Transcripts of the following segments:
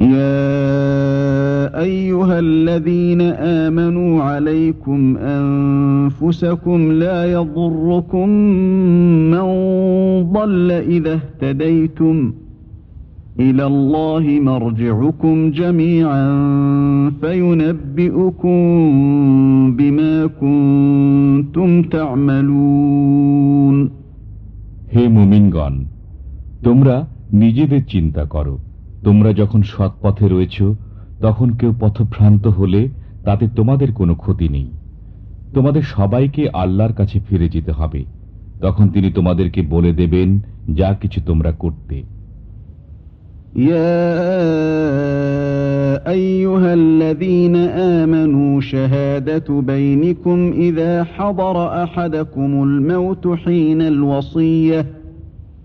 يا أيها الذين آمنوا عليكم أنفسكم لا يضركم من ضل إذا اهتديتم إلى الله مرجعكم جميعا فينبئكم بما كنتم تعملون হে মুমিনগণ তোমরা নিজেদের চিন্তা করো তোমরা যখন সৎ পথে রয়েছ তখন কেউ পথভ্রান্ত হলে তাতে তোমাদের কোনো ক্ষতি নেই তোমাদের সবাইকে আল্লাহর কাছে ফিরে যেতে হবে তখন তিনি তোমাদেরকে বলে দেবেন যা কিছু তোমরা করতে يا أيها الذين آمنوا شهادة بينكم إذا حضر أحدكم الموت حين الوصية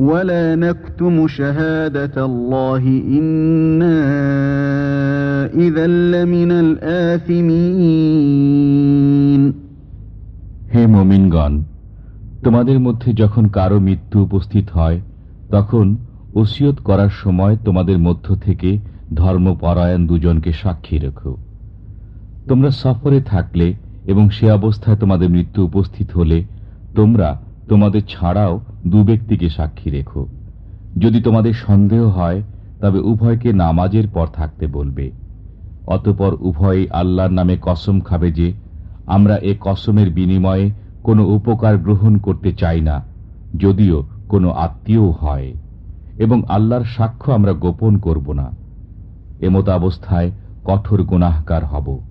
ولا نكتم شهادة الله إنا إذا لمن الآثمين হে মমিনগণ তোমাদের মধ্যে যখন কারো মৃত্যু উপস্থিত হয় তখন ওসিয়ত করার সময় তোমাদের মধ্য থেকে ধর্মপরায়ণ দুজনকে সাক্ষী রেখো তোমরা সফরে থাকলে এবং সে অবস্থায় তোমাদের মৃত্যু উপস্থিত হলে তোমরা তোমাদের ছাড়াও দু ব্যক্তিকে সাক্ষী রেখো। যদি তোমাদের সন্দেহ হয়, তবে উভয়কে নামাজের পর থাকতে বলবে। অতপর উভয়ই আল্লাহর নামে কসম খাবে যে, আমরা এ কসমের বিনিময়ে কোনো উপকার গ্রহণ করতে চাই না, যদিও কোনো আত্মীয় হয়। এবং আল্লাহর সাক্ষ্য আমরা গোপন করব না। এমতাবস্থায় কঠোর গুনাহকার হব।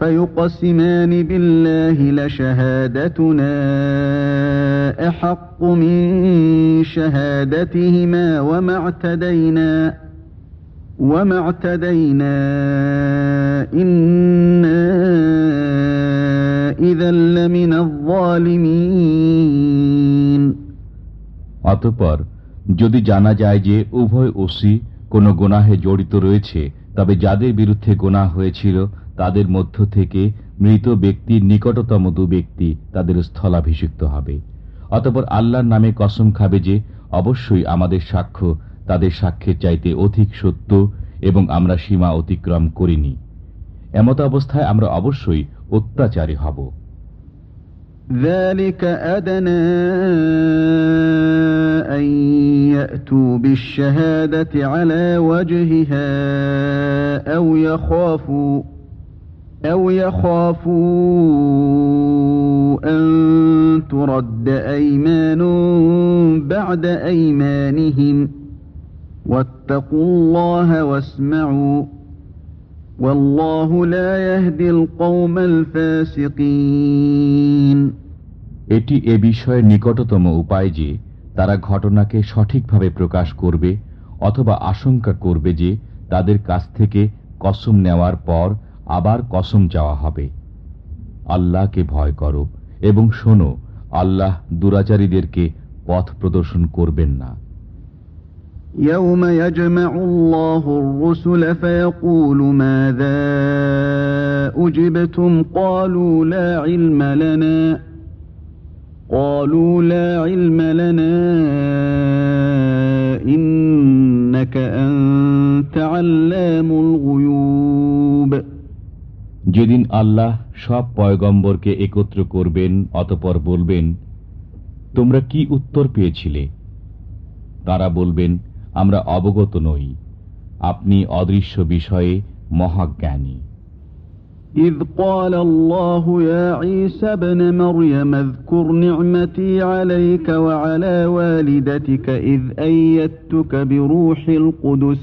فيقسمان بالله لشهادتنا أحق من شهادتهما وما اعتدينا وما اعتدينا إنا إذا لمن الظالمين অতঃপর যদি জানা যায় যে উভয় ওসি কোনো গোনাহে জড়িত রয়েছে তবে যাদের বিরুদ্ধে গোনা হয়েছিল তাদের মধ্য থেকে মৃত ব্যক্তির নিকটতম দু ব্যক্তি তাদের স্থলাভিষিক্ত হবে অতপর আল্লাহর নামে কসম খাবে যে অবশ্যই আমাদের সাক্ষ্য তাদের সাক্ষ্যের চাইতে অধিক সত্য এবং আমরা সীমা অতিক্রম করিনি এমত অবস্থায় আমরা অবশ্যই অত্যাচারী হব ذلك أدنى أن يأتوا بالشهادة على وجهها أو يخافوا أو يخافوا أن ترد أيمان بعد أيمانهم واتقوا الله واسمعوا والله لا يهدي القوم الفاسقين এটি এ বিষয়ের নিকটতম উপায় যে তারা ঘটনাকে সঠিকভাবে প্রকাশ করবে অথবা আশঙ্কা করবে যে তাদের কাছ থেকে কসম নেওয়ার পর আবার কসম চাওয়া হবে আল্লাহকে ভয় করো এবং শোনো আল্লাহ দুরাচারীদেরকে পথ প্রদর্শন করবেন না يوم يجمع الله الرسل فيقول ماذا أجبتم قالوا لا علم لنا قالوا لا علم لنا إنك أنت علام الغيوب যেদিন আল্লাহ সব পয়গম্বরকে একত্র করবেন অতপর বলবেন তোমরা কি উত্তর পেয়েছিলে তারা বলবেন আমরা অবগত নই আপনি অদৃশ্য বিষয়ে মহাজ্ঞানী إذ قال الله يا عيسى ابن مريم اذكر نعمتي عليك وعلى والدتك إذ أيدتك بروح القدس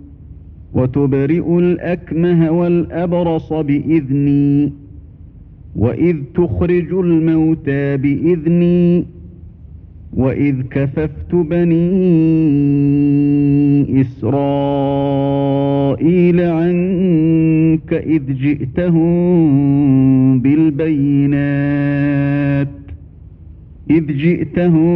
وتبرئ الأكمه والأبرص بإذني وإذ تخرج الموتى بإذني وإذ كففت بني إسرائيل عنك إذ جئتهم بالبينات. إذ جئتهم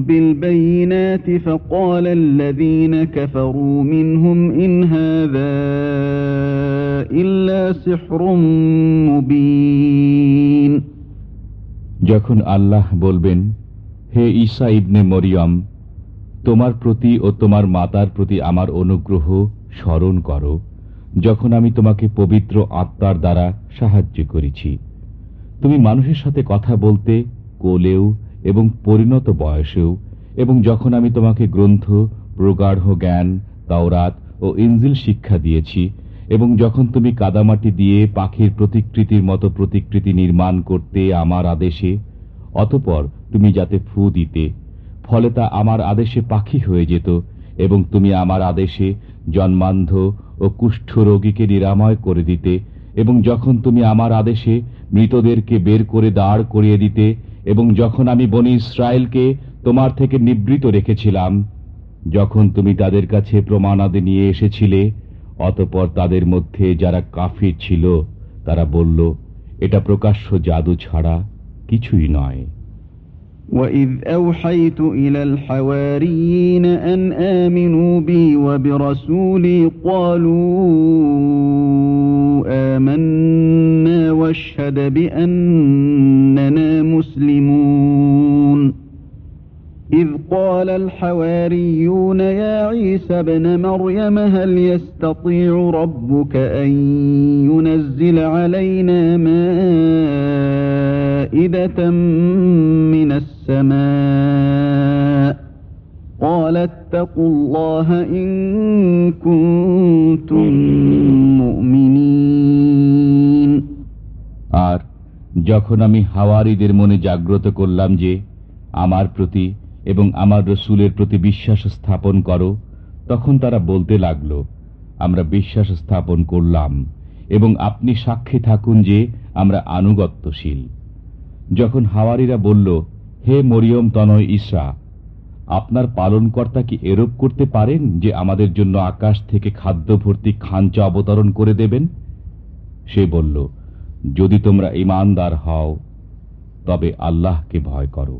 بالبينات فقال الذين كفروا منهم إن هذا إلا سحر مبين যখন আল্লাহ বলবেন হে ঈসা ইবনে মরিয়ম তোমার প্রতি ও তোমার মাতার প্রতি আমার অনুগ্রহ স্মরণ করো যখন আমি তোমাকে পবিত্র আত্মার দ্বারা সাহায্য করেছি তুমি মানুষের সাথে কথা বলতে কোলেও এবং পরিণত বয়সেও, এবং যখন আমি তোমাকে গ্রন্থ, প্রগাঢ় জ্ঞান, তাওরাত ও ইনজিল শিক্ষা দিয়েছি, এবং যখন তুমি কাদামাটি দিয়ে পাখির প্রতিকৃতির মতো প্রতিকৃতি নির্মাণ করতে আমার আদেশে, অতপর তুমি যাতে ফু দিতে, ফলে তা আমার আদেশে পাখি হয়ে যেত, এবং তুমি আমার আদেশে জন্মান্ধ ও কুষ্ঠ রোগীকে নিরাময় করে দিতে, এবং যখন তুমি আমার আদেশে মৃতদেরকে বের করে দাঁড় করিয়ে দিতে এবং যখন আমি বনি ইসরায়েলকে তোমার থেকে নিবৃত রেখেছিলাম যখন তুমি তাদের কাছে প্রমাণাদি নিয়ে এসেছিলে অতপর তাদের মধ্যে যারা কাফির ছিল তারা বলল এটা প্রকাশ্য জাদু ছাড়া কিছুই নয় وإذ أوحيت إلى الحواريين أن آمنوا بي وبرسولي قالوا آمنا واشهد بأننا قال الحواريون يا عيسى ابن مريم هل يستطيع ربك أن ينزل علينا مائدة من السماء قال اتقوا الله إن كنتم مؤمنين আর যখন আমি হাওয়ারিদের মনে জাগ্রত করলাম যে আমার প্রতি এবং আমার রসুলের প্রতি বিশ্বাস স্থাপন করো, তখন তারা বলতে লাগল, আমরা বিশ্বাস স্থাপন করলাম এবং আপনি সাক্ষী থাকুন যে আমরা আনুগত্যশীল। যখন হাওয়ারিরা বলল, হে মরিয়ম তনয় ইসরা, আপনার পালনকর্তা কি এরূপ করতে পারেন যে আমাদের জন্য আকাশ থেকে খাদ্য ভর্তি খাঞ্চা অবতরণ করে দেবেন? সে বলল, যদি তোমরা ইমানদার হও, তবে আল্লাহকে ভয় করো।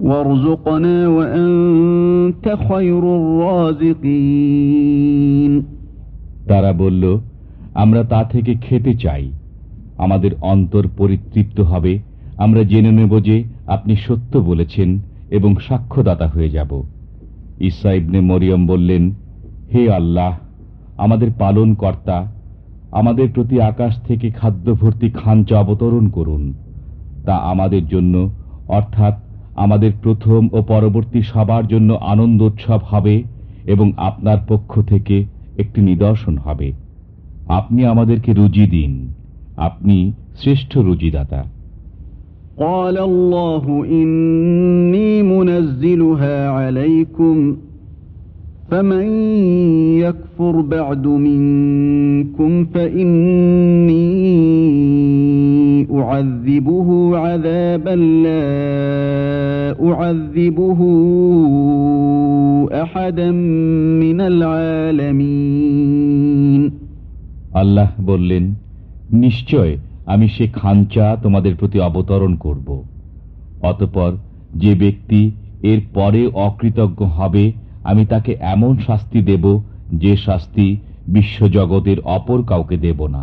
وارزقنا وأنت خير الرازقين তারা বলল আমরা তা থেকে খেতে চাই আমাদের অন্তর পরিতৃপ্ত হবে আমরা জেনে নেব যে আপনি সত্য বলেছেন এবং সাক্ষ্যদাতা হয়ে যাব ঈসা ইবনে মরিয়ম বললেন হে আল্লাহ আমাদের পালন কর্তা আমাদের প্রতি আকাশ থেকে খাদ্য ভর্তি খাঞ্চা অবতরণ করুন তা আমাদের জন্য অর্থাৎ আমাদের প্রথম ও পরবর্তী সবার জন্য আনন্দোৎসব হবে এবং আপনার পক্ষ থেকে একটি নিদর্শন হবে আপনি আমাদেরকে রুজি দিন আপনি শ্রেষ্ঠ রুজিদাতা قال الله إني منزلها عليكم فمن يكفر بعد منكم فإني أعذبه عذابا لا أعذبه أحدا من العالمين আল্লাহ বললেন নিশ্চয় আমি সে খাঞ্চা তোমাদের প্রতি অবতরণ করব অতপর যে ব্যক্তি এর পরে অকৃতজ্ঞ হবে আমি তাকে এমন শাস্তি দেব যে শাস্তি বিশ্বজগতের অপর কাউকে দেব না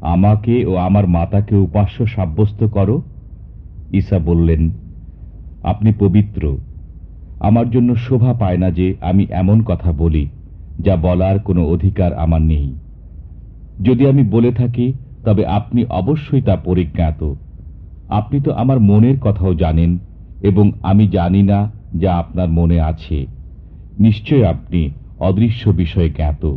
আমাকে ও আমার মাতাকে উপাস্য সাব্যস্ত করো। ঈসা বললেন, আপনি পবিত্র। আমার জন্য শোভা পায় না যে আমি এমন কথা বলি, যা বলার কোনো অধিকার আমার নেই। যদি আমি বলে থাকি, তবে আপনি অবশ্যই তা পরিজ্ঞাত। আপনি তো আমার মনের কথাও জানেন, এবং আমি জানি না যা আপনার মনে আছে। নিশ্চয় আপনি অদৃশ্য বিষয়ে জ্ঞাত।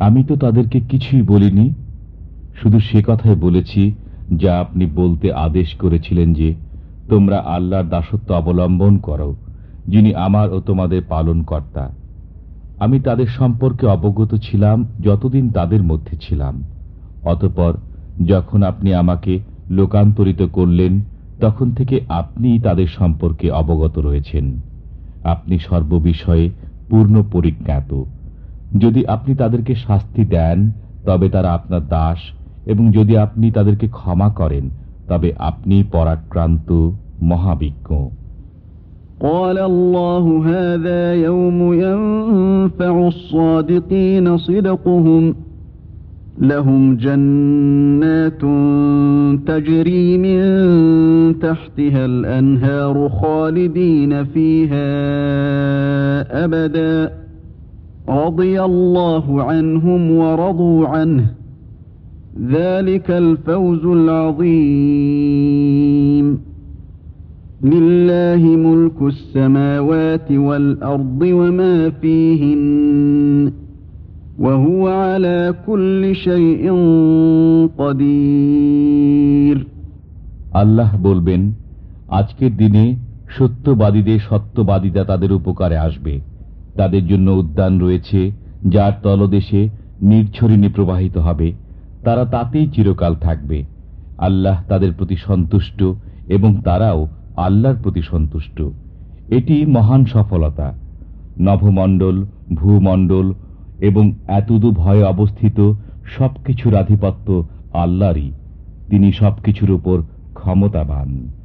আমি তো তাদেরকে কিছুই বলিনি। শুধু সে কথাই বলেছি যা আপনি বলতে আদেশ করেছিলেন যে তোমরা আল্লাহর দাসত্ব অবলম্বন করো, যিনি আমার ও তোমাদের পালন কর্তা আমি তাদের সম্পর্কে অবগত ছিলাম যতদিন তাদের মধ্যে ছিলাম। অতপর যখন আপনি আমাকে লোকান্তরিত করলেন, তখন থেকে আপনি তাদের সম্পর্কে অবগত রয়েছেন। আপনি সর্ববিষয়ে পূর্ণ পরিজ্ঞাত। যদি আপনি তাদেরকে শাস্তি দেন তবে তারা আপনার দাস এবং যদি আপনি তাদেরকে ক্ষমা করেন তবে আপনি পরাক্রান্ত মহাবিজ্ঞ قال الله هذا يوم ينفع الصادقين صدقهم لهم جنات تجري من تحتها الأنهار خالدين فيها أبدا رضي الله عنهم ورضوا عنه ذلك الفوز العظيم لله ملك السماوات والأرض وما فيهن وهو على كل شيء قدير আল্লাহ বলবেন আজকের দিনে সত্যবাদীদের সত্যবাদিতা তাদের উপকারে আসবে তাদের জন্য উদ্যান রয়েছে, যার তলদেশে নির্ঝরিণী প্রবাহিত হবে। তারা তাতেই চিরকাল থাকবে। আল্লাহ তাদের প্রতি সন্তুষ্ট এবং তারাও আল্লাহর প্রতি সন্তুষ্ট। এটি মহান সফলতা। নভমণ্ডল, ভূমণ্ডল এবং এতদু ভয়ে অবস্থিত সবকিছুর আধিপত্য আল্লাহরই। তিনি সবকিছুর উপর ক্ষমতাবান।